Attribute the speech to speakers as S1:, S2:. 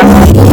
S1: Amém.